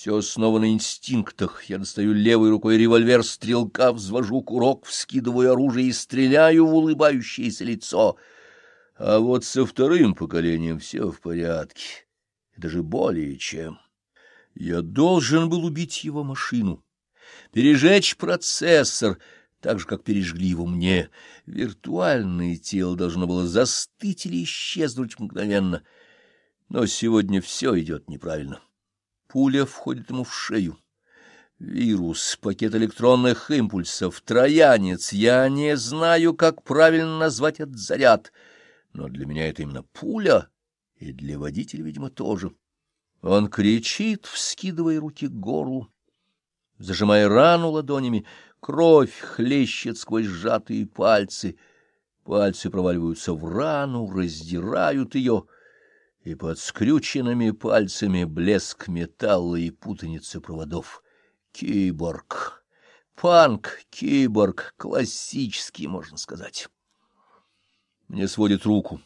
Все снова на инстинктах. Я достаю левой рукой револьвер стрелка, взвожу курок, вскидываю оружие и стреляю в улыбающееся лицо. А вот со вторым поколением все в порядке. Даже более чем. Я должен был убить его машину, пережечь процессор, так же, как пережгли его мне. Виртуальное тело должно было застыть или исчезнуть мгновенно. Но сегодня все идет неправильно. Пуля входит ему в шею. Вирус, пакет электронных импульсов, троянец. Я не знаю, как правильно назвать этот заряд, но для меня это именно пуля, и для водителя, видимо, тоже. Он кричит, вскидывая руки к горлу, зажимая рану ладонями. Кровь хлещет сквозь сжатые пальцы. Пальцы проваливаются в рану, раздирают ее — и под скрюченными пальцами блеск металла и путаница проводов. Киборг. Панк, киборг, классический, можно сказать. Мне сводит руку.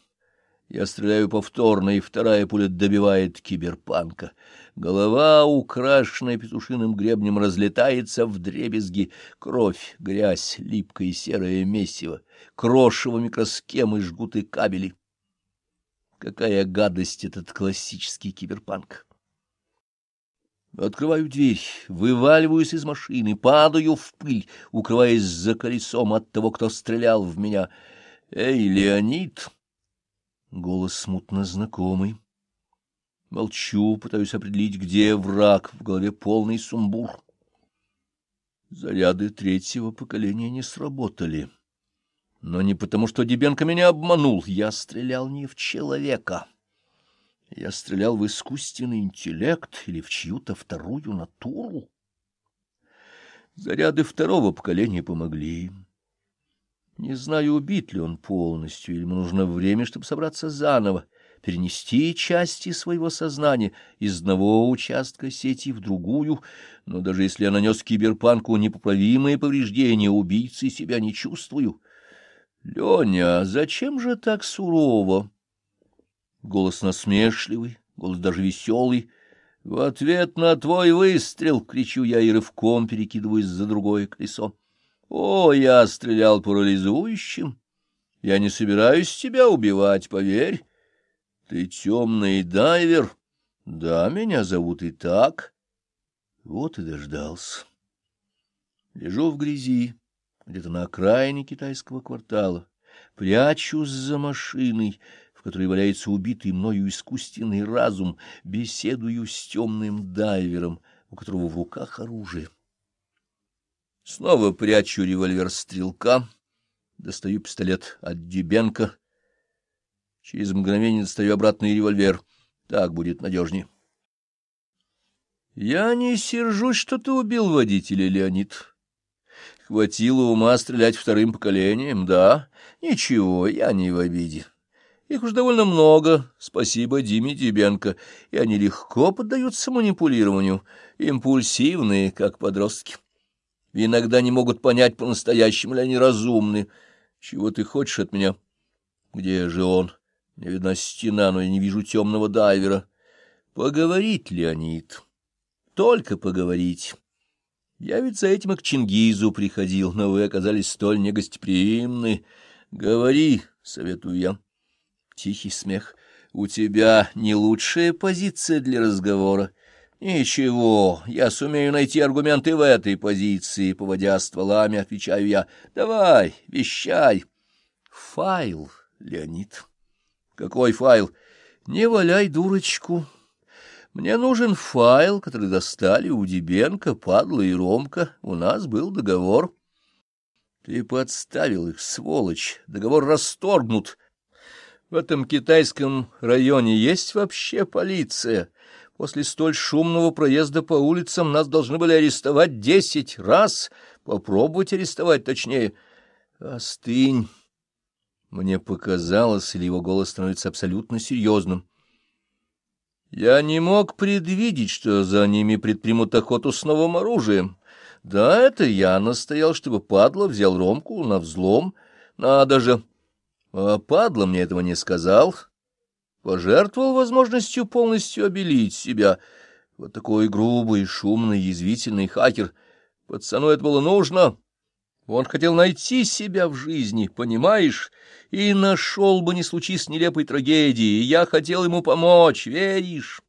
Я стреляю повторно, и вторая пуля добивает киберпанка. Голова, украшенная петушиным гребнем, разлетается в дребезги. Кровь, грязь, липкое серое месиво, крошево микросхемы, жгуты кабели. Какая гадость этот классический киберпанк! Открываю дверь, вываливаюсь из машины, падаю в пыль, укрываясь за колесом от того, кто стрелял в меня. «Эй, Леонид!» Голос смутно знакомый. Молчу, пытаюсь определить, где враг, в голове полный сумбур. Заряды третьего поколения не сработали. Но не потому, что Дебенко меня обманул. Я стрелял не в человека. Я стрелял в искусственный интеллект или в чью-то вторую натуру. Заряды второго поколения помогли. Не знаю, убит ли он полностью, или ему нужно время, чтобы собраться заново, перенести части своего сознания из одного участка сети в другую, но даже если я нанес киберпанку непоправимые повреждения, убийцы себя не чувствую. — Леня, зачем же так сурово? Голос насмешливый, голос даже веселый. В ответ на твой выстрел, — кричу я и рывком перекидываюсь за другое колесо. О, я стрелял парализующим. Я не собираюсь тебя убивать, поверь. Ты темный дайвер. Да, меня зовут и так. Вот и дождался. Лежу в грязи где-то на окраине китайского квартала, прячусь за машиной, в которой валяется убитый мною искусственный разум, беседую с темным дайвером, у которого в руках оружие. Снова прячу револьвер стрелка, достаю пистолет от Дюбенко. Через мгновение достаю обратный револьвер. Так будет надежнее. Я не сержусь, что ты убил водителя, Леонид. Хватило ума стрелять вторым поколением, да? Ничего, я не в обиде. Их уж довольно много, спасибо Диме Дебенко, и они легко поддаются манипулированию, импульсивные, как подростки. Иногда не могут понять, по-настоящему ли они разумны. Чего ты хочешь от меня? Где же он? Мне видна стена, но я не вижу темного дайвера. Поговорить, Леонид, только поговорить. Я ведь за этим и к Чингизу приходил, но вы оказались столь негостеприимны. Говори, — советую я. Тихий смех. У тебя не лучшая позиция для разговора. Ничего, я сумею найти аргументы в этой позиции, поводя стволами, отвечаю я. Давай, вещай. Файл, Леонид. Какой файл? Не валяй дурочку. Мне нужен файл, который достали у Дебенко, Падла и Ромка. У нас был договор. Ты подставил их, сволочь. Договор расторгнут. В этом китайском районе есть вообще полиция? После столь шумного проезда по улицам нас должны были арестовать десять раз. Попробовать арестовать точнее. Остынь. Мне показалось, или его голос становится абсолютно серьезным. Я не мог предвидеть, что за ними предпримут охоту с новым оружием. Да, это я настоял, чтобы падла взял Ромку на взлом. Надо же. А падла мне этого не сказал. Пожертвовал возможностью полностью обелить себя. Вот такой грубый, шумный, язвительный хакер. Пацану это было нужно. Он хотел найти себя в жизни, понимаешь? И нашел бы, не случись нелепой трагедии. Я хотел ему помочь, веришь?